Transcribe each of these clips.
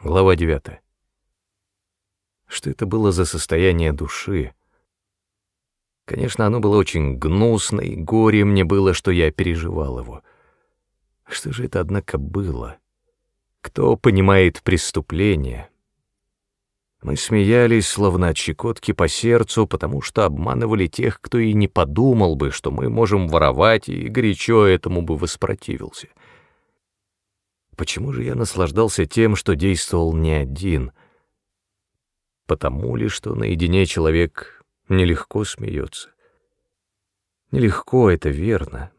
Глава 9. Что это было за состояние души? Конечно, оно было очень гнусно, и горе мне было, что я переживал его. Что же это, однако, было? Кто понимает преступление? Мы смеялись, словно от щекотки по сердцу, потому что обманывали тех, кто и не подумал бы, что мы можем воровать, и горячо этому бы воспротивился. Почему же я наслаждался тем, что действовал не один? Потому ли, что наедине человек нелегко смеется? Нелегко, это верно.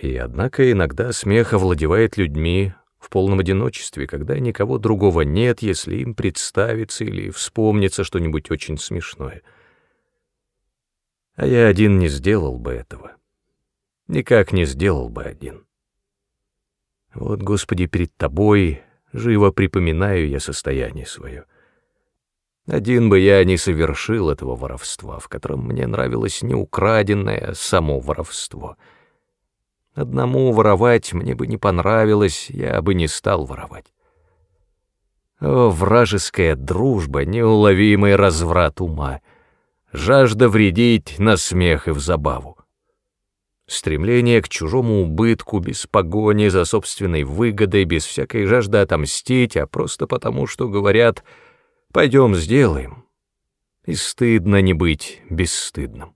И однако иногда смех овладевает людьми в полном одиночестве, когда никого другого нет, если им представится или вспомнится что-нибудь очень смешное. А я один не сделал бы этого. Никак не сделал бы один. Вот, Господи, перед Тобой живо припоминаю я состояние свое. Один бы я не совершил этого воровства, в котором мне нравилось не украденное, а само воровство. Одному воровать мне бы не понравилось, я бы не стал воровать. О, вражеская дружба, неуловимый разврат ума, жажда вредить на смех и в забаву. Стремление к чужому убытку, без погони за собственной выгодой, без всякой жажды отомстить, а просто потому, что говорят «пойдем сделаем». И стыдно не быть бесстыдным.